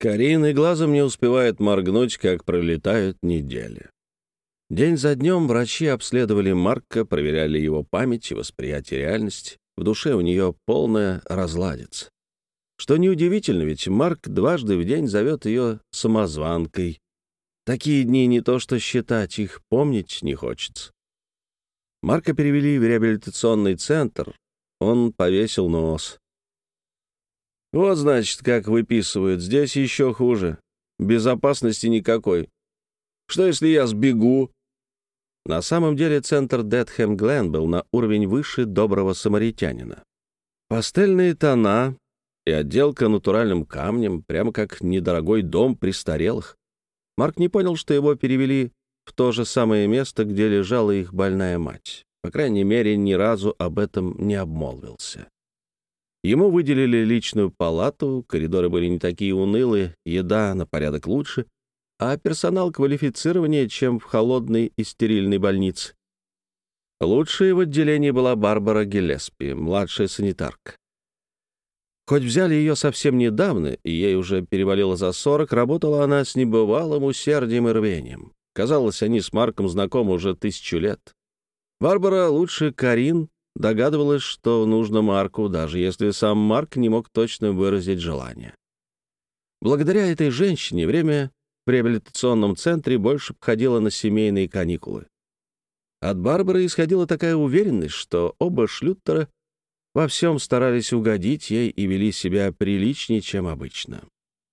Карин и глазом не успевает моргнуть, как пролетают недели. День за днем врачи обследовали Марка, проверяли его память и восприятие реальности. В душе у нее полная разладица. Что неудивительно, ведь Марк дважды в день зовет ее самозванкой. Такие дни не то что считать, их помнить не хочется. Марка перевели в реабилитационный центр. Он повесил нос. Вот, значит, как выписывают. Здесь еще хуже. Безопасности никакой. Что, если я сбегу? На самом деле центр Детхэм Глен был на уровень выше доброго самаритянина. Пастельные тона и отделка натуральным камнем, прямо как недорогой дом престарелых. Марк не понял, что его перевели в то же самое место, где лежала их больная мать. По крайней мере, ни разу об этом не обмолвился. Ему выделили личную палату, коридоры были не такие унылые, еда на порядок лучше, а персонал квалифицированнее, чем в холодной и стерильной больнице. Лучшей в отделении была Барбара Гелеспи, младшая санитарка. Хоть взяли ее совсем недавно, и ей уже перевалило за сорок, работала она с небывалым усердием и рвением. Казалось, они с Марком знакомы уже тысячу лет. Барбара лучше Карин Догадывалась, что нужно Марку, даже если сам Марк не мог точно выразить желание. Благодаря этой женщине время в реабилитационном центре больше походило на семейные каникулы. От Барбары исходила такая уверенность, что оба Шлюттера во всем старались угодить ей и вели себя приличнее, чем обычно.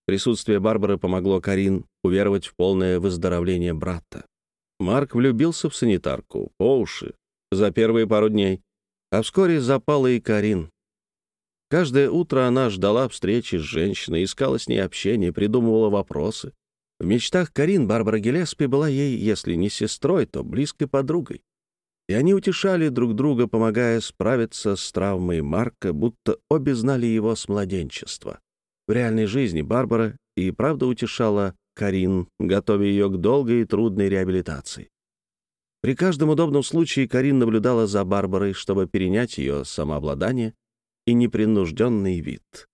Присутствие Барбары помогло Карин уверовать в полное выздоровление брата. Марк влюбился в санитарку по уши за первые пару дней. А вскоре запала и Карин. Каждое утро она ждала встречи с женщиной, искала с ней общение, придумывала вопросы. В мечтах Карин Барбара Гелеспи была ей, если не сестрой, то близкой подругой. И они утешали друг друга, помогая справиться с травмой Марка, будто обе знали его с младенчества. В реальной жизни Барбара и правда утешала Карин, готовя ее к долгой и трудной реабилитации. При каждом удобном случае Карин наблюдала за Барбарой, чтобы перенять ее самообладание и непринужденный вид.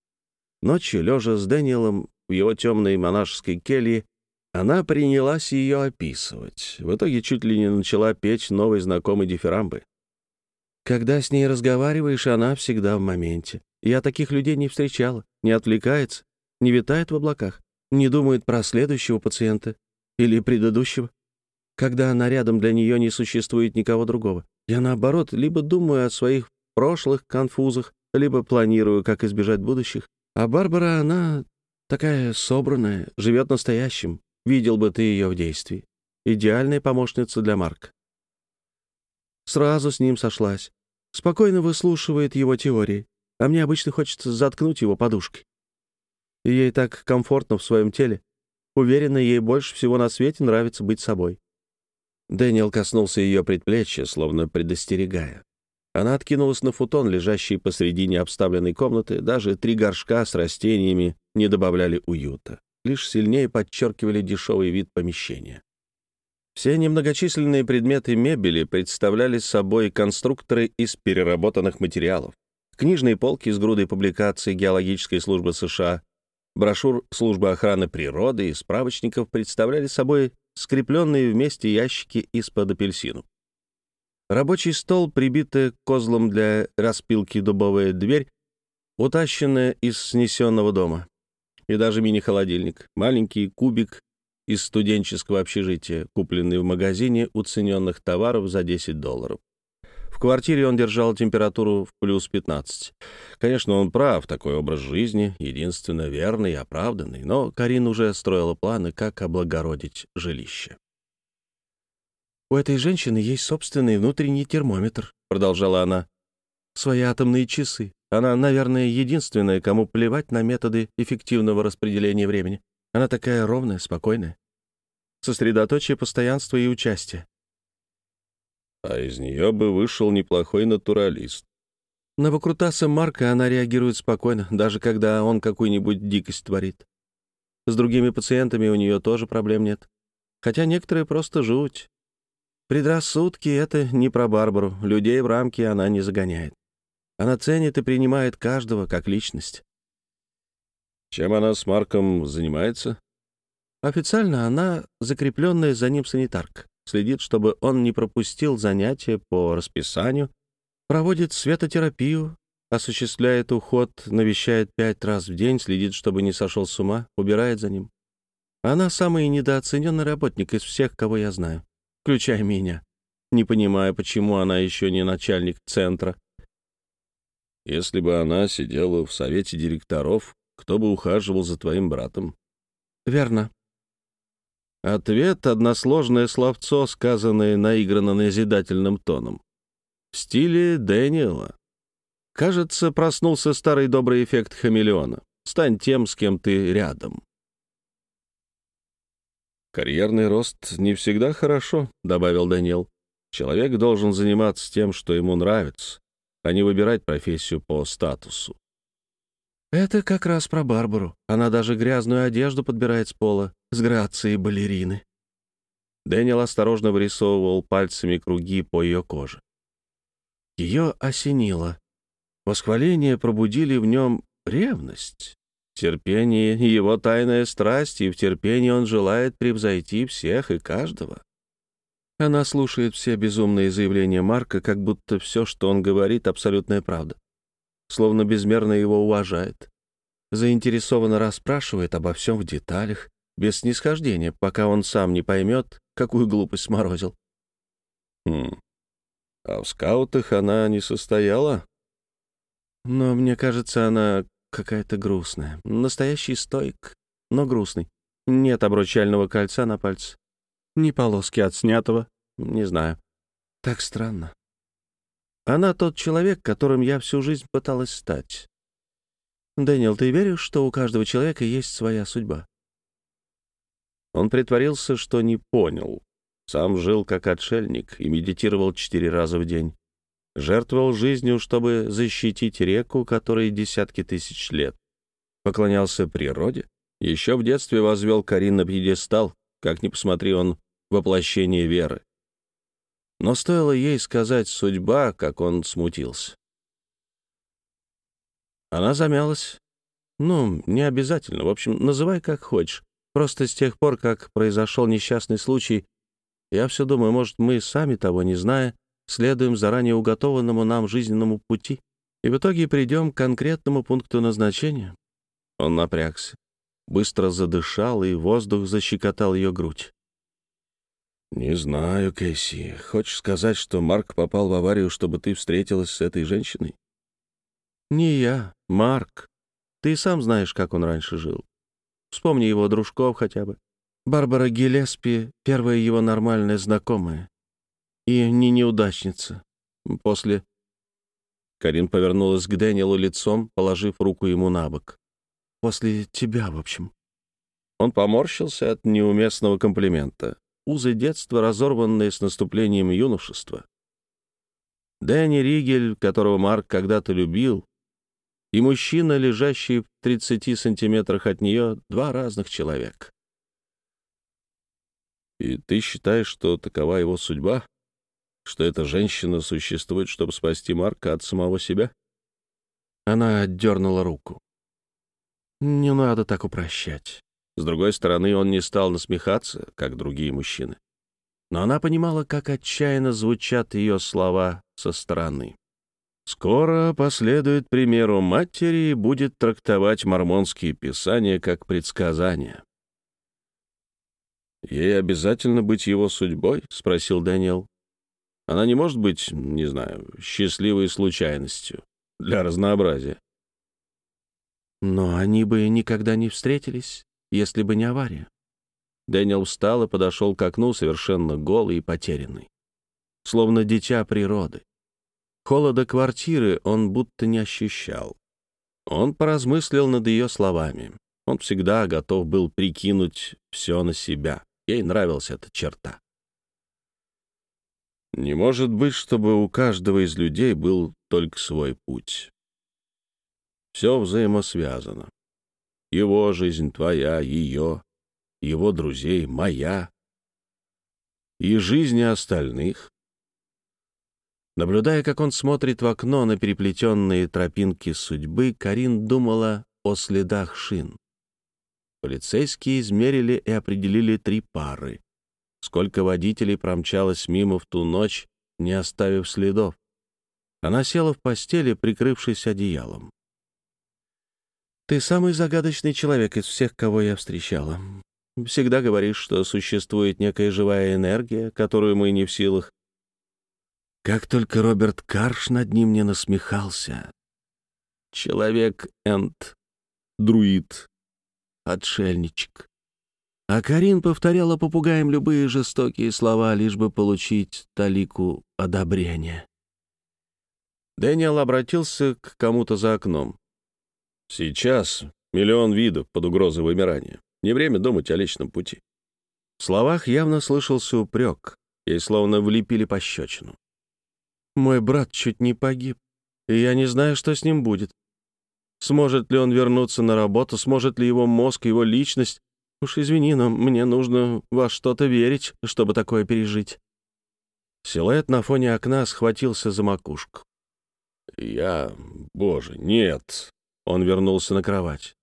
Ночью, лежа с Дэниелом в его темной монашеской келье, она принялась ее описывать. В итоге чуть ли не начала петь новой знакомой дифирамбы. Когда с ней разговариваешь, она всегда в моменте. Я таких людей не встречала, не отвлекается, не витает в облаках, не думает про следующего пациента или предыдущего когда она рядом, для нее не существует никого другого. Я, наоборот, либо думаю о своих прошлых конфузах, либо планирую, как избежать будущих. А Барбара, она такая собранная, живет настоящим. Видел бы ты ее в действии. Идеальная помощница для Марка. Сразу с ним сошлась. Спокойно выслушивает его теории, а мне обычно хочется заткнуть его подушкой. Ей так комфортно в своем теле. Уверена, ей больше всего на свете нравится быть собой. Дэниел коснулся ее предплечья, словно предостерегая. Она откинулась на футон, лежащий посредине обставленной комнаты. Даже три горшка с растениями не добавляли уюта, лишь сильнее подчеркивали дешевый вид помещения. Все немногочисленные предметы мебели представляли собой конструкторы из переработанных материалов. Книжные полки с грудой публикаций Геологической службы США, брошюр Службы охраны природы и справочников представляли собой скрепленные вместе ящики из-под апельсину. Рабочий стол, прибитая козлом для распилки дубовая дверь, утащенная из снесенного дома. И даже мини-холодильник, маленький кубик из студенческого общежития, купленный в магазине уцененных товаров за 10 долларов. Квартире он держал температуру в плюс 15. Конечно, он прав, такой образ жизни единственно верный и оправданный, но Карин уже строила планы, как облагородить жилище. «У этой женщины есть собственный внутренний термометр», — продолжала она. «Свои атомные часы. Она, наверное, единственная, кому плевать на методы эффективного распределения времени. Она такая ровная, спокойная. Сосредоточие постоянства и участия. А из нее бы вышел неплохой натуралист. На выкрутасы Марка она реагирует спокойно, даже когда он какую-нибудь дикость творит. С другими пациентами у нее тоже проблем нет. Хотя некоторые просто жуть. Предрассудки — это не про Барбару. Людей в рамки она не загоняет. Она ценит и принимает каждого как личность. Чем она с Марком занимается? Официально она закрепленная за ним санитарка. Следит, чтобы он не пропустил занятия по расписанию, проводит светотерапию, осуществляет уход, навещает пять раз в день, следит, чтобы не сошел с ума, убирает за ним. Она самый недооцененный работник из всех, кого я знаю, включая меня. Не понимаю, почему она еще не начальник центра. Если бы она сидела в совете директоров, кто бы ухаживал за твоим братом? Верно. Ответ — односложное словцо, сказанное наигранно назидательным тоном. В стиле Дэниела. Кажется, проснулся старый добрый эффект хамелеона. Стань тем, с кем ты рядом. «Карьерный рост не всегда хорошо», — добавил Даниэл. «Человек должен заниматься тем, что ему нравится, а не выбирать профессию по статусу». Это как раз про Барбару. Она даже грязную одежду подбирает с пола, с грацией балерины. Дэниел осторожно вырисовывал пальцами круги по ее коже. Ее осенило. Восхваления пробудили в нем ревность. Терпение — его тайная страсть, и в терпении он желает превзойти всех и каждого. Она слушает все безумные заявления Марка, как будто все, что он говорит, — абсолютная правда словно безмерно его уважает. Заинтересованно расспрашивает обо всем в деталях, без снисхождения, пока он сам не поймет, какую глупость сморозил. Хм. А в скаутах она не состояла? Но мне кажется, она какая-то грустная. Настоящий стойк, но грустный. Нет обручального кольца на пальце. Ни полоски от снятого. Не знаю. Так странно. Она тот человек, которым я всю жизнь пыталась стать. Дэниел, ты веришь, что у каждого человека есть своя судьба? Он притворился, что не понял. Сам жил как отшельник и медитировал четыре раза в день. Жертвовал жизнью, чтобы защитить реку, которой десятки тысяч лет. Поклонялся природе. Еще в детстве возвел Карин на пьедестал, как ни посмотри он, воплощение веры. Но стоило ей сказать «судьба», как он смутился. Она замялась. «Ну, не обязательно. В общем, называй как хочешь. Просто с тех пор, как произошел несчастный случай, я все думаю, может, мы, сами того не зная, следуем заранее уготованному нам жизненному пути, и в итоге придем к конкретному пункту назначения». Он напрягся, быстро задышал, и воздух защекотал ее грудь. «Не знаю, Кэсси. Хочешь сказать, что Марк попал в аварию, чтобы ты встретилась с этой женщиной?» «Не я, Марк. Ты сам знаешь, как он раньше жил. Вспомни его дружков хотя бы. Барбара Гелеспи — первая его нормальная знакомая. И не неудачница. После...» Карин повернулась к Дэниелу лицом, положив руку ему на бок. «После тебя, в общем». Он поморщился от неуместного комплимента узы детства, разорванные с наступлением юношества. Дэнни Ригель, которого Марк когда-то любил, и мужчина, лежащий в 30 сантиметрах от нее, два разных человека. «И ты считаешь, что такова его судьба? Что эта женщина существует, чтобы спасти Марка от самого себя?» Она отдернула руку. «Не надо так упрощать. С другой стороны, он не стал насмехаться, как другие мужчины. Но она понимала, как отчаянно звучат ее слова со стороны. Скоро последует примеру матери и будет трактовать мормонские писания как предсказания. «Ей обязательно быть его судьбой?» — спросил Дэниел. «Она не может быть, не знаю, счастливой случайностью для разнообразия». «Но они бы никогда не встретились если бы не авария. Дэниел встал и подошел к окну, совершенно голый и потерянный. Словно дитя природы. Холода квартиры он будто не ощущал. Он поразмыслил над ее словами. Он всегда готов был прикинуть все на себя. Ей нравилась эта черта. Не может быть, чтобы у каждого из людей был только свой путь. Все взаимосвязано. Его жизнь твоя, ее, его друзей моя. И жизни остальных. Наблюдая, как он смотрит в окно на переплетенные тропинки судьбы, Карин думала о следах шин. полицейские измерили и определили три пары. Сколько водителей промчалось мимо в ту ночь, не оставив следов. Она села в постели, прикрывшись одеялом. «Ты самый загадочный человек из всех, кого я встречала. Всегда говоришь, что существует некая живая энергия, которую мы не в силах. Как только Роберт Карш над ним не насмехался. Человек Энд, друид, отшельничек. А Карин повторяла попугаем любые жестокие слова, лишь бы получить талику одобрения. Дэниел обратился к кому-то за окном. «Сейчас миллион видов под угрозой вымирания. Не время думать о личном пути». В словах явно слышался упрек, ей словно влепили пощечину. «Мой брат чуть не погиб, и я не знаю, что с ним будет. Сможет ли он вернуться на работу, сможет ли его мозг, его личность Уж извини, но мне нужно во что-то верить, чтобы такое пережить. Силуэт на фоне окна схватился за макушку. «Я... Боже, нет!» Он вернулся на кровать.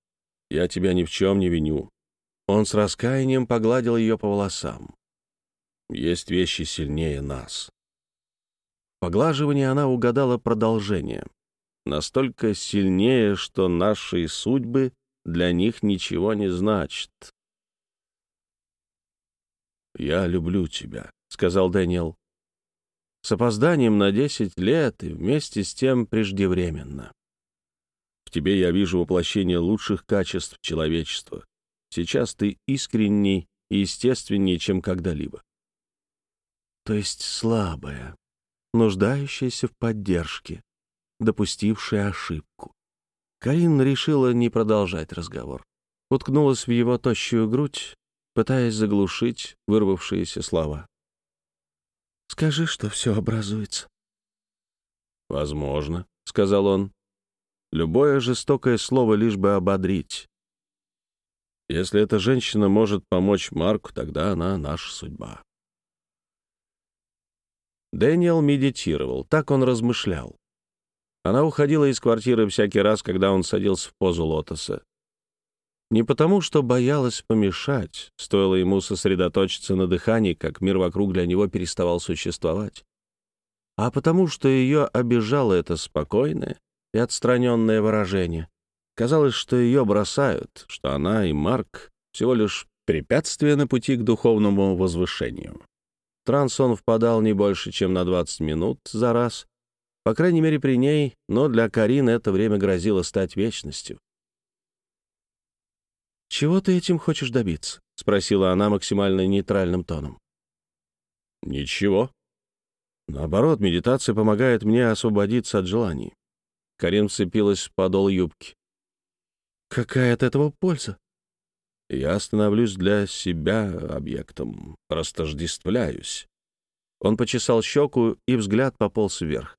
«Я тебя ни в чем не виню». Он с раскаянием погладил ее по волосам. «Есть вещи сильнее нас». В поглаживании она угадала продолжение. Настолько сильнее, что наши судьбы для них ничего не значат. «Я люблю тебя», — сказал Дэниел. С опозданием на десять лет и вместе с тем преждевременно. В тебе я вижу воплощение лучших качеств человечества. Сейчас ты искренней и естественнее, чем когда-либо. То есть слабая, нуждающаяся в поддержке, допустившая ошибку. Карин решила не продолжать разговор. Уткнулась в его тощую грудь, пытаясь заглушить вырвавшиеся слова. «Скажи, что все образуется». «Возможно», — сказал он. «Любое жестокое слово лишь бы ободрить. Если эта женщина может помочь Марку, тогда она наша судьба». Дэниел медитировал, так он размышлял. Она уходила из квартиры всякий раз, когда он садился в позу лотоса. Не потому, что боялась помешать, стоило ему сосредоточиться на дыхании, как мир вокруг для него переставал существовать, а потому, что ее обижало это спокойное и отстраненное выражение. Казалось, что ее бросают, что она и Марк всего лишь препятствие на пути к духовному возвышению. Транс он впадал не больше, чем на 20 минут за раз, по крайней мере при ней, но для Карины это время грозило стать вечностью. «Чего ты этим хочешь добиться?» — спросила она максимально нейтральным тоном. «Ничего. Наоборот, медитация помогает мне освободиться от желаний». Карин вцепилась в подол юбки. «Какая от этого польза?» «Я становлюсь для себя объектом, растождествляюсь». Он почесал щеку, и взгляд пополз вверх.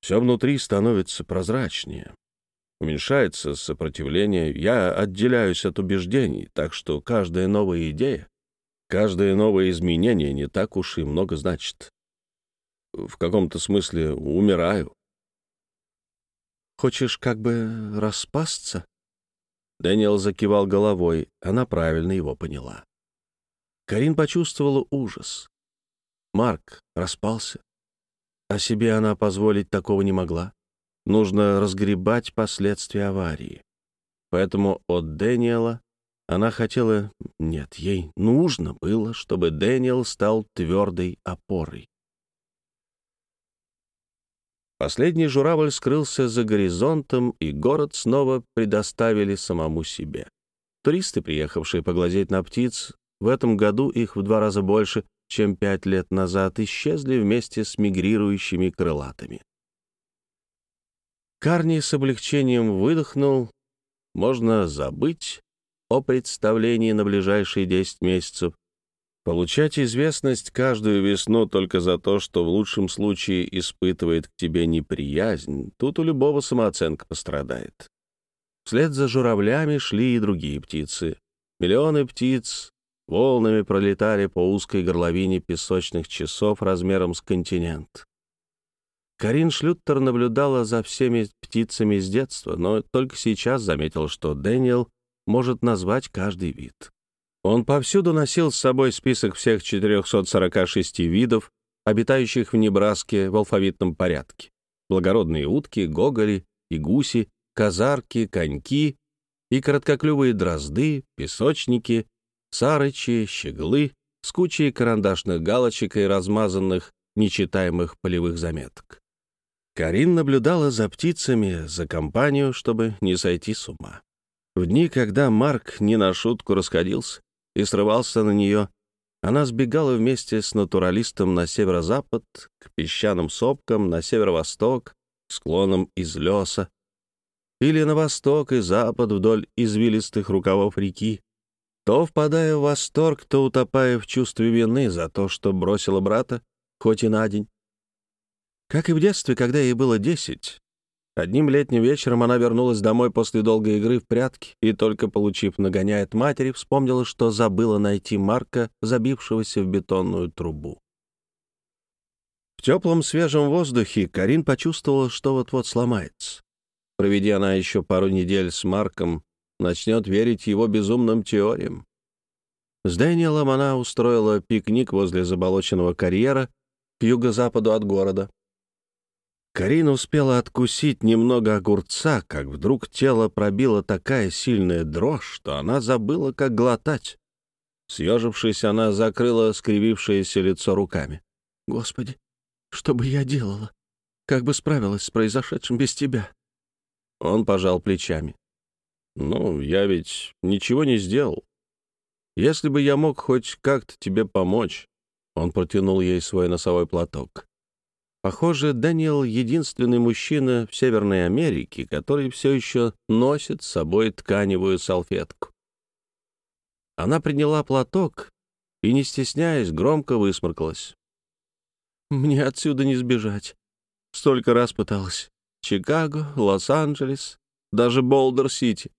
Все внутри становится прозрачнее. Уменьшается сопротивление, я отделяюсь от убеждений, так что каждая новая идея, каждое новое изменение не так уж и много значит. В каком-то смысле умираю. Хочешь как бы распасться? Дэниел закивал головой, она правильно его поняла. Карин почувствовала ужас. Марк распался. А себе она позволить такого не могла. Нужно разгребать последствия аварии. Поэтому от Дэниела она хотела... Нет, ей нужно было, чтобы Дэниел стал твердой опорой. Последний журавль скрылся за горизонтом, и город снова предоставили самому себе. Туристы, приехавшие поглазеть на птиц, в этом году их в два раза больше, чем пять лет назад, исчезли вместе с мигрирующими крылатыми. Карни с облегчением выдохнул. Можно забыть о представлении на ближайшие 10 месяцев. Получать известность каждую весну только за то, что в лучшем случае испытывает к тебе неприязнь, тут у любого самооценка пострадает. Вслед за журавлями шли и другие птицы. Миллионы птиц волнами пролетали по узкой горловине песочных часов размером с континент. Карин Шлюттер наблюдала за всеми птицами с детства, но только сейчас заметил, что Дэниел может назвать каждый вид. Он повсюду носил с собой список всех 446 видов, обитающих в Небраске в алфавитном порядке. Благородные утки, гоголи и гуси, казарки, коньки и короткоклювые дрозды, песочники, сарычи, щеглы с кучей карандашных галочек и размазанных нечитаемых полевых заметок. Карин наблюдала за птицами, за компанию, чтобы не сойти с ума. В дни, когда Марк не на шутку расходился и срывался на нее, она сбегала вместе с натуралистом на северо-запад, к песчаным сопкам, на северо-восток, склонам из леса, или на восток и запад вдоль извилистых рукавов реки, то впадая в восторг, то утопая в чувстве вины за то, что бросила брата, хоть и на день. Как и в детстве, когда ей было десять, одним летним вечером она вернулась домой после долгой игры в прятки и, только получив нагоняя от матери, вспомнила, что забыла найти Марка, забившегося в бетонную трубу. В теплом свежем воздухе Карин почувствовала, что вот-вот сломается. Проведя она еще пару недель с Марком, начнет верить его безумным теориям. С Дэниелом она устроила пикник возле заболоченного карьера к юго-западу от города. Карина успела откусить немного огурца, как вдруг тело пробило такая сильная дрожь, что она забыла, как глотать. Съежившись, она закрыла скривившееся лицо руками. «Господи, что бы я делала? Как бы справилась с произошедшим без тебя?» Он пожал плечами. «Ну, я ведь ничего не сделал. Если бы я мог хоть как-то тебе помочь...» Он протянул ей свой носовой платок. Похоже, Дэниел — единственный мужчина в Северной Америке, который все еще носит с собой тканевую салфетку. Она приняла платок и, не стесняясь, громко высморкалась. «Мне отсюда не сбежать. Столько раз пыталась. Чикаго, Лос-Анджелес, даже Болдер-Сити.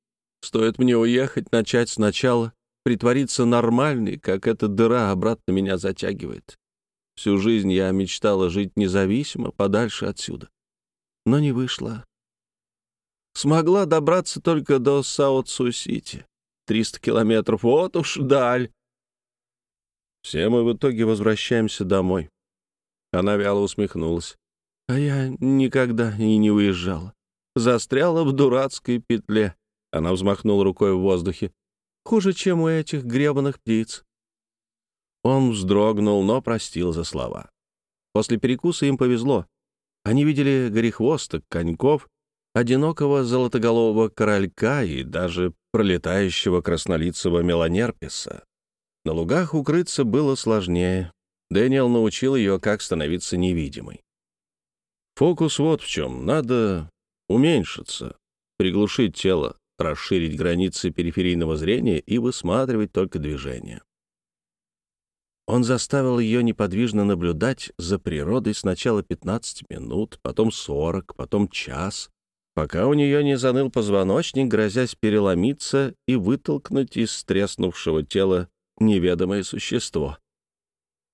Стоит мне уехать, начать сначала, притвориться нормальной, как эта дыра обратно меня затягивает. Всю жизнь я мечтала жить независимо, подальше отсюда. Но не вышло. Смогла добраться только до Саут-Су-Сити. Триста километров, вот уж даль. Все мы в итоге возвращаемся домой. Она вяло усмехнулась. А я никогда и не уезжала. Застряла в дурацкой петле. Она взмахнула рукой в воздухе. Хуже, чем у этих гребаных птиц. Он вздрогнул, но простил за слова. После перекуса им повезло. Они видели горехвосток, коньков, одинокого золотоголового королька и даже пролетающего краснолицего меланерписа. На лугах укрыться было сложнее. Дэниел научил ее, как становиться невидимой. Фокус вот в чем. Надо уменьшиться, приглушить тело, расширить границы периферийного зрения и высматривать только движение. Он заставил ее неподвижно наблюдать за природой сначала 15 минут, потом 40, потом час, пока у нее не заныл позвоночник, грозясь переломиться и вытолкнуть из треснувшего тела неведомое существо.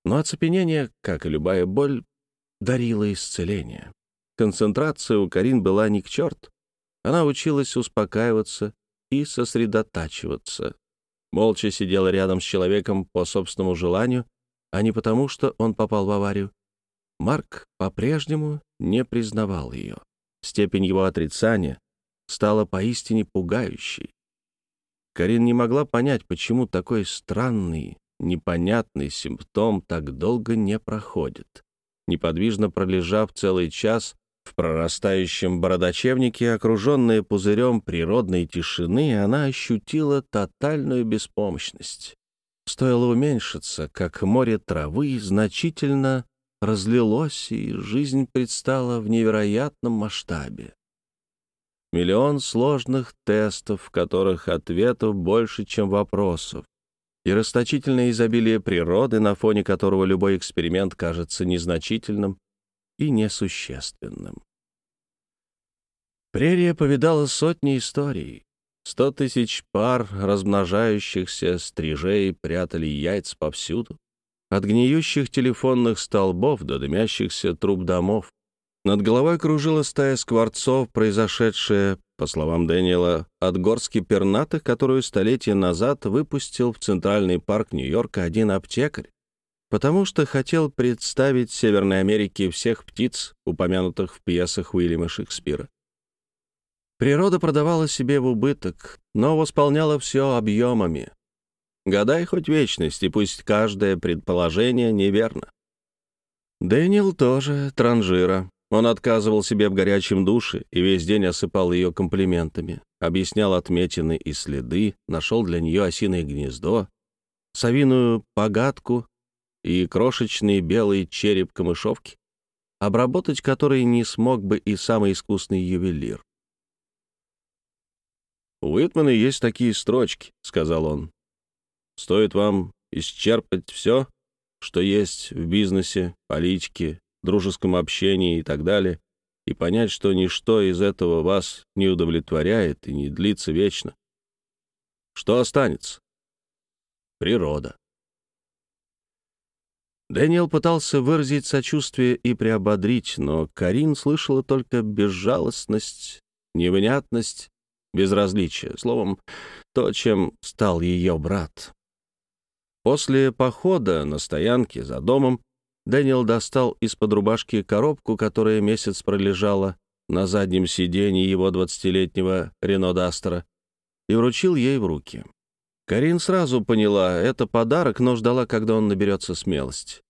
Но оцепенение, как и любая боль, дарило исцеление. Концентрация у Карин была не к черту. Она училась успокаиваться и сосредотачиваться, молча сидела рядом с человеком по собственному желанию, а не потому, что он попал в аварию. Марк по-прежнему не признавал ее. Степень его отрицания стала поистине пугающей. Карин не могла понять, почему такой странный, непонятный симптом так долго не проходит. Неподвижно пролежав целый час в прорастающем бородачевнике, окруженная пузырем природной тишины, она ощутила тотальную беспомощность. Стоило уменьшиться, как море травы значительно разлилось, и жизнь предстала в невероятном масштабе. Миллион сложных тестов, в которых ответов больше, чем вопросов, и расточительное изобилие природы, на фоне которого любой эксперимент кажется незначительным и несущественным. Прерия повидала сотни историй. Сто тысяч пар размножающихся стрижей прятали яйца повсюду, от гниющих телефонных столбов до дымящихся труб домов. Над головой кружила стая скворцов, произошедшая, по словам Дэниела, от горски пернатых, которую столетия назад выпустил в Центральный парк Нью-Йорка один аптекарь, потому что хотел представить Северной Америке всех птиц, упомянутых в пьесах Уильяма Шекспира. Природа продавала себе в убыток, но восполняла все объемами. Гадай хоть вечность, и пусть каждое предположение неверно. Дэниел тоже транжира. Он отказывал себе в горячем душе и весь день осыпал ее комплиментами, объяснял отметины и следы, нашел для нее осиное гнездо, совиную погадку и крошечный белый череп камышовки, обработать который не смог бы и самый искусный ювелир. «У Уитмана есть такие строчки», — сказал он. «Стоит вам исчерпать все, что есть в бизнесе, политике, дружеском общении и так далее, и понять, что ничто из этого вас не удовлетворяет и не длится вечно. Что останется? Природа. Дэниел пытался выразить сочувствие и приободрить, но Карин слышала только безжалостность, невнятность, безразличие, словом, то, чем стал ее брат. После похода на стоянке за домом Дэниел достал из-под рубашки коробку, которая месяц пролежала на заднем сиденье его двадцатилетнего Рено Дастера, и вручил ей в руки. Карин сразу поняла, это подарок, но ждала, когда он наберется смелости.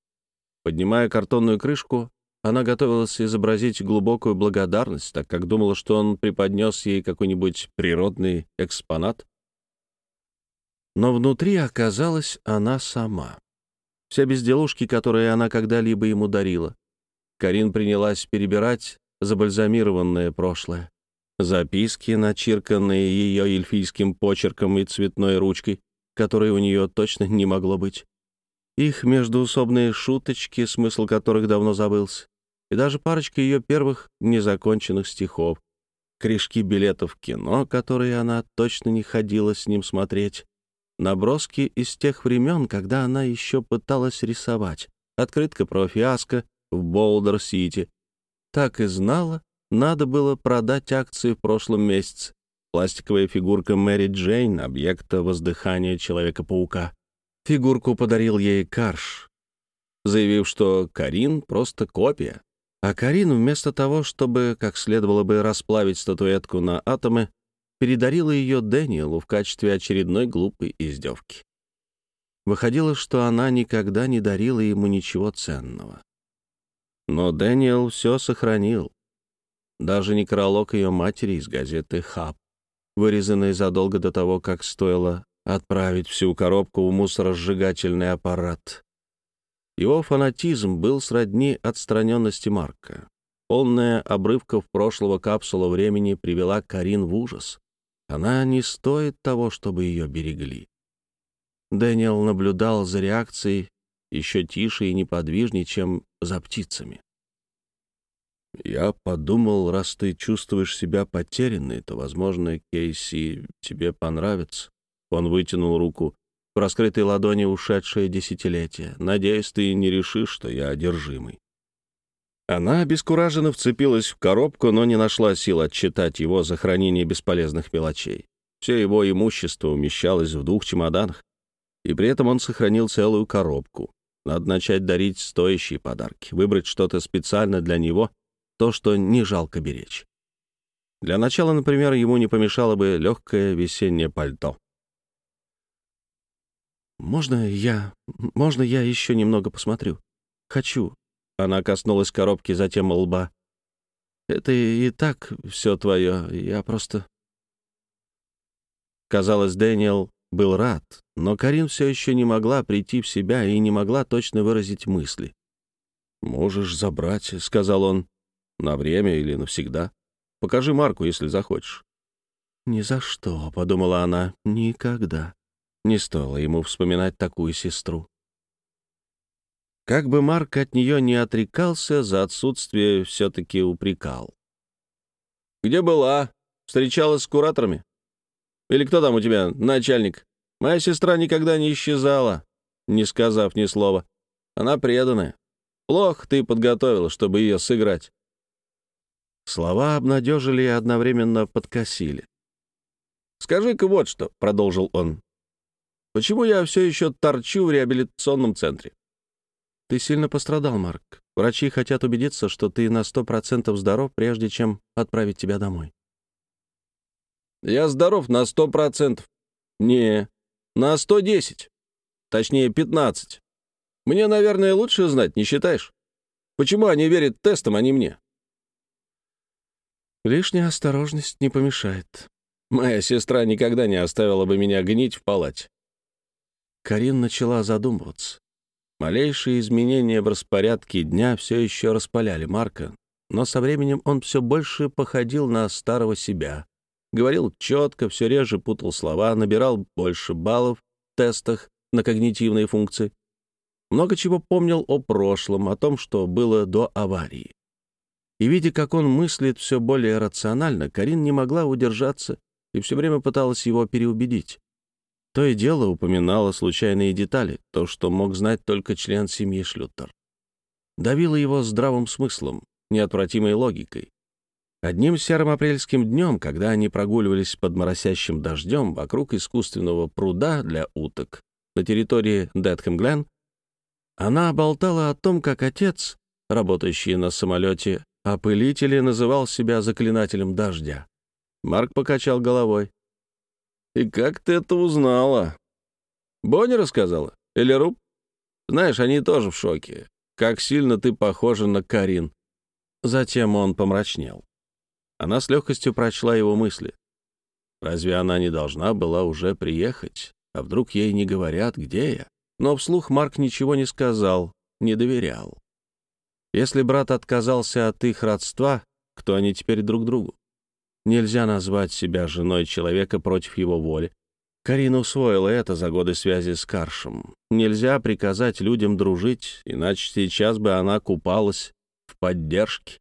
Поднимая картонную крышку, она готовилась изобразить глубокую благодарность, так как думала, что он преподнес ей какой-нибудь природный экспонат. Но внутри оказалась она сама. Все безделушки, которые она когда-либо ему дарила. Карин принялась перебирать забальзамированное прошлое. Записки, начирканные ее эльфийским почерком и цветной ручкой, которой у нее точно не могло быть. Их междуусобные шуточки, смысл которых давно забылся. И даже парочка ее первых незаконченных стихов. Крышки билетов в кино, которые она точно не ходила с ним смотреть. Наброски из тех времен, когда она еще пыталась рисовать. Открытка про фиаско в Болдер-Сити. Так и знала, надо было продать акции в прошлом месяце. Пластиковая фигурка Мэри Джейн, объекта воздыхания Человека-паука. Фигурку подарил ей Карш, заявив, что Карин просто копия. А Карин вместо того, чтобы, как следовало бы, расплавить статуэтку на атомы, передарила ее Дэниелу в качестве очередной глупой издевки. Выходило, что она никогда не дарила ему ничего ценного. Но Дэниел все сохранил. Даже некролог ее матери из газеты «Хаб», вырезанный задолго до того, как стоило отправить всю коробку в мусоросжигательный аппарат. Его фанатизм был сродни отстраненности Марка. Полная обрывков прошлого капсула времени привела Карин в ужас. Она не стоит того, чтобы ее берегли. Дэниел наблюдал за реакцией еще тише и неподвижнее, чем за птицами. «Я подумал, раз ты чувствуешь себя потерянной, то, возможно, Кейси тебе понравится». Он вытянул руку. В раскрытой ладони ушедшее десятилетие. «Надеюсь, ты не решишь, что я одержимый». Она обескураженно вцепилась в коробку, но не нашла сил отчитать его за хранение бесполезных мелочей. Все его имущество умещалось в двух чемоданах, и при этом он сохранил целую коробку. Надо начать дарить стоящие подарки, выбрать что-то специально для него, то, что не жалко беречь. Для начала, например, ему не помешало бы легкое весеннее пальто. «Можно я... можно я еще немного посмотрю? Хочу. Она коснулась коробки, затем лба. «Это и так все твое. Я просто...» Казалось, Дэниел был рад, но Карин все еще не могла прийти в себя и не могла точно выразить мысли. «Можешь забрать», — сказал он, — «на время или навсегда. Покажи Марку, если захочешь». «Ни за что», — подумала она, — «никогда». Не стоило ему вспоминать такую сестру. Как бы Марк от нее не отрекался, за отсутствие все-таки упрекал. «Где была? Встречалась с кураторами? Или кто там у тебя, начальник? Моя сестра никогда не исчезала, не сказав ни слова. Она преданная. Плохо ты подготовила, чтобы ее сыграть. Слова обнадежили и одновременно подкосили. «Скажи-ка вот что», — продолжил он. «Почему я все еще торчу в реабилитационном центре?» «Ты сильно пострадал, Марк. Врачи хотят убедиться, что ты на сто процентов здоров, прежде чем отправить тебя домой». «Я здоров на сто процентов. Не, на сто десять. Точнее, пятнадцать. Мне, наверное, лучше знать, не считаешь? Почему они верят тестам, а не мне?» Лишняя осторожность не помешает. Моя сестра никогда не оставила бы меня гнить в палате. Карин начала задумываться. Малейшие изменения в распорядке дня все еще распаляли Марка, но со временем он все больше походил на старого себя. Говорил четко, все реже путал слова, набирал больше баллов в тестах на когнитивные функции. Много чего помнил о прошлом, о том, что было до аварии. И видя, как он мыслит все более рационально, Карин не могла удержаться и все время пыталась его переубедить. То и дело упоминала случайные детали, то, что мог знать только член семьи Шлютер. Давила его здравым смыслом, неотвратимой логикой. Одним серым апрельским днем, когда они прогуливались под моросящим дождем вокруг искусственного пруда для уток на территории Дэтхэм-Глен, она болтала о том, как отец, работающий на самолете опылители, называл себя заклинателем дождя. Марк покачал головой. «И как ты это узнала?» «Бонни рассказала? Или Руб? Знаешь, они тоже в шоке. Как сильно ты похожа на Карин». Затем он помрачнел. Она с легкостью прочла его мысли. Разве она не должна была уже приехать? А вдруг ей не говорят, где я? Но вслух Марк ничего не сказал, не доверял. Если брат отказался от их родства, кто они теперь друг другу? Нельзя назвать себя женой человека против его воли. Карина усвоила это за годы связи с Каршем. Нельзя приказать людям дружить, иначе сейчас бы она купалась в поддержке.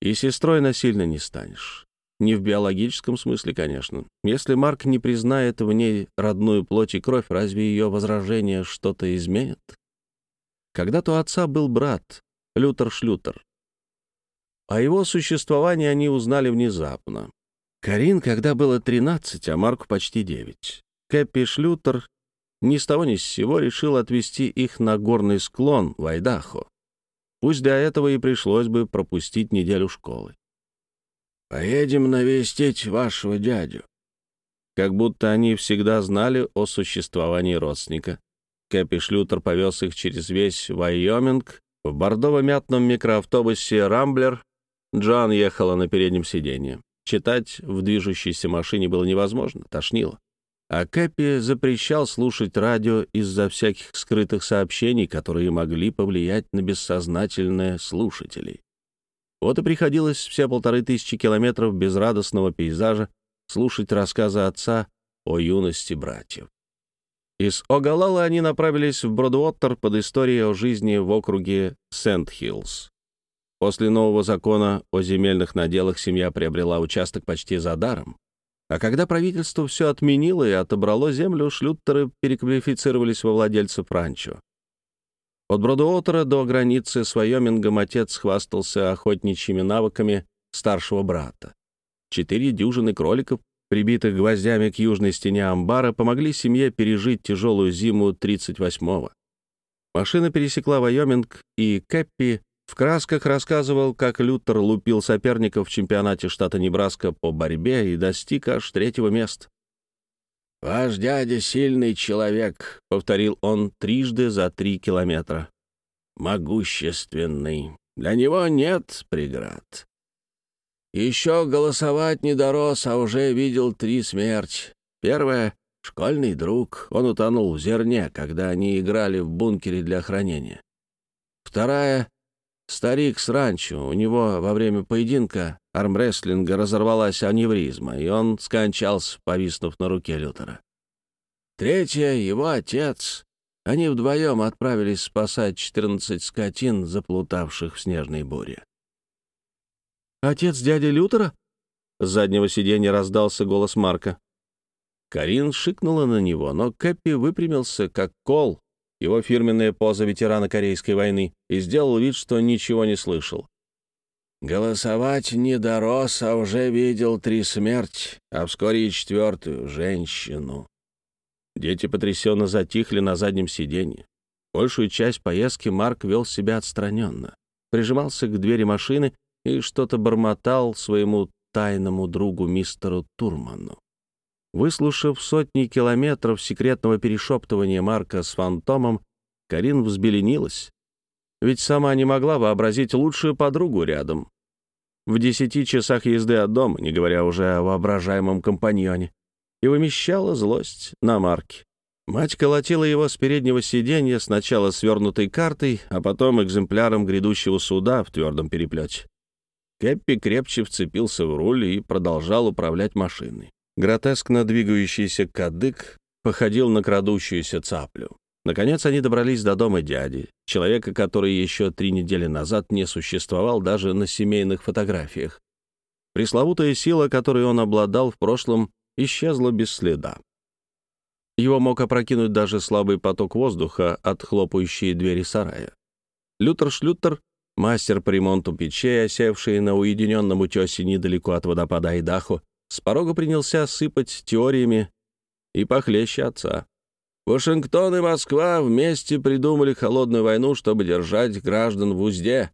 И сестрой насильно не станешь. Не в биологическом смысле, конечно. Если Марк не признает в ней родную плоть и кровь, разве ее возражения что-то изменят? Когда-то у отца был брат, Лютер Шлютер. О его существовании они узнали внезапно. Карин, когда было 13, а Марку почти 9. Кэппи Шлютер ни с того ни с сего решил отвезти их на горный склон в Айдахо. Пусть для этого и пришлось бы пропустить неделю школы. «Поедем навестить вашего дядю». Как будто они всегда знали о существовании родственника. Кэппи Шлютер повез их через весь Вайоминг в бордово-мятном микроавтобусе «Рамблер». Джоан ехала на переднем сиденье. Читать в движущейся машине было невозможно, тошнило. А Кэппи запрещал слушать радио из-за всяких скрытых сообщений, которые могли повлиять на бессознательное слушателей. Вот и приходилось все полторы тысячи километров безрадостного пейзажа слушать рассказы отца о юности братьев. Из Огалала они направились в Бродуоттер под историей о жизни в округе Сент-Хиллз. После нового закона о земельных наделах семья приобрела участок почти за даром. А когда правительство все отменило и отобрало землю, шлюттеры переквалифицировались во владельцев ранчо. От Бродуотера до границы с Вайомингом отец хвастался охотничьими навыками старшего брата. Четыре дюжины кроликов, прибитых гвоздями к южной стене амбара, помогли семье пережить тяжелую зиму 38-го. Машина пересекла Вайоминг, и Кэппи в красках рассказывал, как Лютер лупил соперников в чемпионате штата Небраска по борьбе и достиг аж третьего места. «Ваш дядя сильный человек», — повторил он трижды за три километра. «Могущественный. Для него нет преград. Еще голосовать не дорос, а уже видел три смерти. Первая — школьный друг. Он утонул в зерне, когда они играли в бункере для хранения. Вторая — старик с ранчо. У него во время поединка армрестлинга разорвалась аневризма, и он скончался, повиснув на руке Лютера. Третья — его отец. Они вдвоем отправились спасать 14 скотин, заплутавших в снежной буре. «Отец дяди Лютера?» С заднего сиденья раздался голос Марка. Карин шикнула на него, но Кэппи выпрямился, как кол, его фирменная поза ветерана Корейской войны, и сделал вид, что ничего не слышал. Голосовать не дорос, а уже видел три смерти, а вскоре и четвертую — женщину. Дети потрясенно затихли на заднем сиденье. Большую часть поездки Марк вел себя отстраненно. Прижимался к двери машины и что-то бормотал своему тайному другу мистеру Турману. Выслушав сотни километров секретного перешептывания Марка с фантомом, Карин взбеленилась. Ведь сама не могла вообразить лучшую подругу рядом. В десяти часах езды от дома, не говоря уже о воображаемом компаньоне, и вымещала злость на Марке. Мать колотила его с переднего сиденья сначала свернутой картой, а потом экземпляром грядущего суда в твердом переплете. Кэппи крепче вцепился в руль и продолжал управлять машиной. Гротескно двигающийся кадык походил на крадущуюся цаплю. Наконец они добрались до дома дяди, человека, который еще три недели назад не существовал даже на семейных фотографиях. Пресловутая сила, которой он обладал в прошлом, исчезла без следа. Его мог опрокинуть даже слабый поток воздуха от хлопающей двери сарая. Лютер Шлютер, мастер по ремонту печей, осевший на уединенном утесе недалеко от водопада Айдахо, с порога принялся сыпать теориями и похлеще отца. Вашингтон и Москва вместе придумали холодную войну, чтобы держать граждан в узде.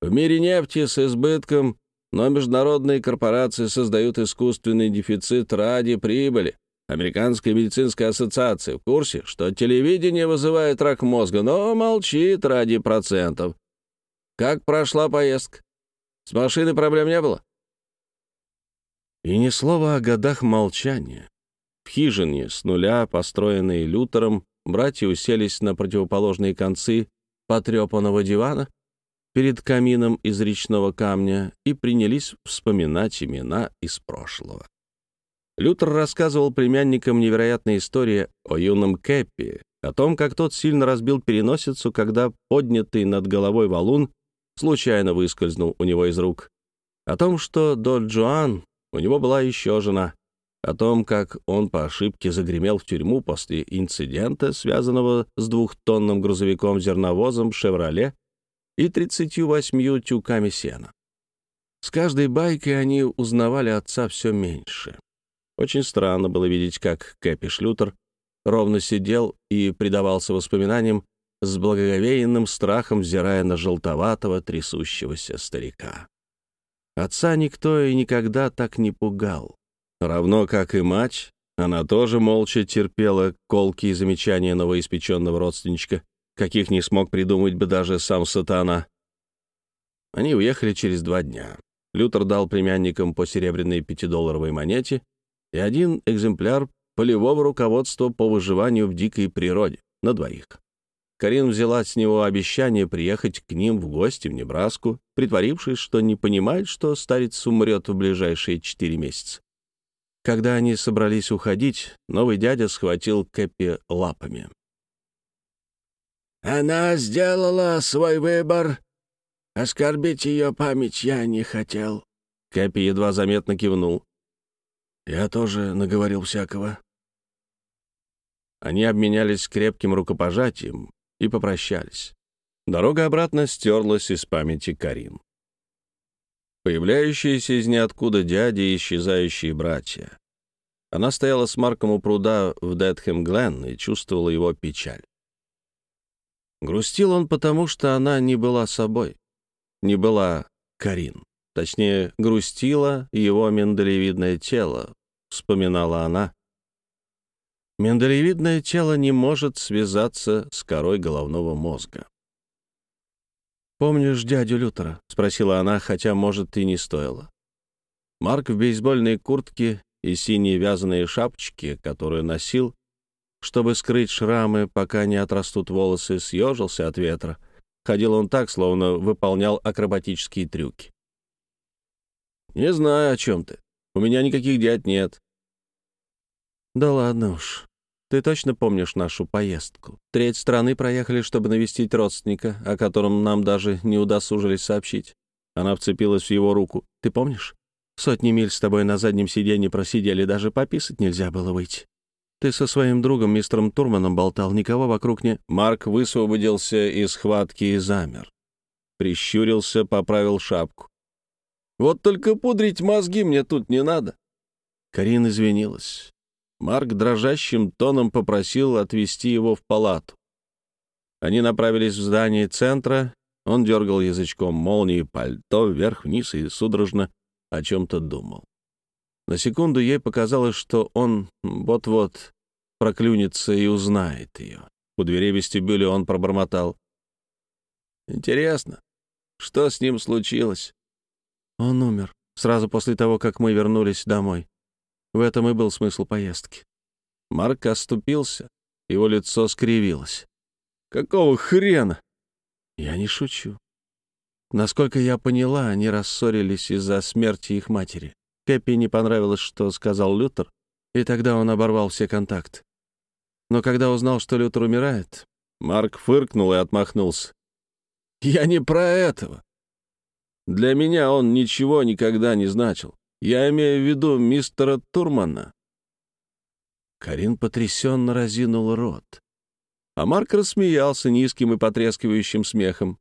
В мире нефти с избытком, но международные корпорации создают искусственный дефицит ради прибыли. Американская медицинская ассоциация в курсе, что телевидение вызывает рак мозга, но молчит ради процентов. Как прошла поездка? С машиной проблем не было? И ни слова о годах молчания. В хижине с нуля, построенной Лютером, братья уселись на противоположные концы потрепанного дивана перед камином из речного камня и принялись вспоминать имена из прошлого. Лютер рассказывал племянникам невероятные истории о юном Кэппи, о том, как тот сильно разбил переносицу, когда поднятый над головой валун случайно выскользнул у него из рук, о том, что до Джоан у него была еще жена, о том, как он по ошибке загремел в тюрьму после инцидента, связанного с двухтонным грузовиком-зерновозом «Шевроле» и 38 тюками сена. С каждой байкой они узнавали отца все меньше. Очень странно было видеть, как Кэпи Шлютер ровно сидел и предавался воспоминаниям с благоговейным страхом, взирая на желтоватого трясущегося старика. Отца никто и никогда так не пугал. Равно как и мать, она тоже молча терпела колки и замечания новоиспеченного родственничка, каких не смог придумать бы даже сам сатана. Они уехали через два дня. Лютер дал племянникам по серебряной пятидолларовой монете и один экземпляр полевого руководства по выживанию в дикой природе на двоих. Карин взяла с него обещание приехать к ним в гости в Небраску, притворившись, что не понимает, что старец умрет в ближайшие четыре месяца. Когда они собрались уходить, новый дядя схватил Кэппи лапами. «Она сделала свой выбор. Оскорбить ее память я не хотел». Кэппи едва заметно кивнул. «Я тоже наговорил всякого». Они обменялись крепким рукопожатием и попрощались. Дорога обратно стерлась из памяти Карин. Появляющиеся из ниоткуда дяди и исчезающие братья. Она стояла с Марком у пруда в Дэтхэм Гленн и чувствовала его печаль. Грустил он потому, что она не была собой, не была Карин. Точнее, грустило его миндалевидное тело, вспоминала она. Миндалевидное тело не может связаться с корой головного мозга. «Помнишь дядю Лютера?» — спросила она, хотя, может, и не стоило. Марк в бейсбольной куртке и синие вязаные шапочки, которые носил, чтобы скрыть шрамы, пока не отрастут волосы, съежился от ветра. Ходил он так, словно выполнял акробатические трюки. «Не знаю, о чем ты. У меня никаких дядь нет». «Да ладно уж. Ты точно помнишь нашу поездку? Треть страны проехали, чтобы навестить родственника, о котором нам даже не удосужились сообщить. Она вцепилась в его руку. Ты помнишь? Сотни миль с тобой на заднем сиденье просидели, даже пописать нельзя было выйти. Ты со своим другом, мистером Турманом, болтал, никого вокруг не...» Марк высвободился из схватки и замер. Прищурился, поправил шапку. Вот только пудрить мозги мне тут не надо». Карин извинилась. Марк дрожащим тоном попросил отвезти его в палату. Они направились в здание центра. Он дергал язычком молнии пальто вверх-вниз и судорожно о чем-то думал. На секунду ей показалось, что он вот-вот проклюнется и узнает ее. У двери вестибюля он пробормотал. «Интересно, что с ним случилось?» «Он умер сразу после того, как мы вернулись домой. В этом и был смысл поездки». Марк оступился, его лицо скривилось. «Какого хрена?» «Я не шучу. Насколько я поняла, они рассорились из-за смерти их матери. Кэппи не понравилось, что сказал Лютер, и тогда он оборвал все контакты. Но когда узнал, что Лютер умирает, Марк фыркнул и отмахнулся. «Я не про этого. Для меня он ничего никогда не значил. Я имею в виду мистера Турмана». Карин потрясенно разинул рот. А Марк рассмеялся низким и потрескивающим смехом.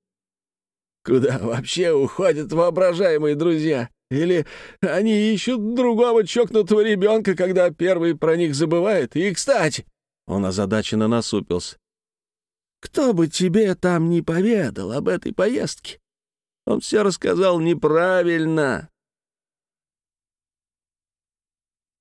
«Куда вообще уходят воображаемые друзья? Или они ищут другого чокнутого ребенка, когда первый про них забывает? И, кстати...» Он озадаченно насупился. «Кто бы тебе там не поведал об этой поездке? Он все рассказал неправильно.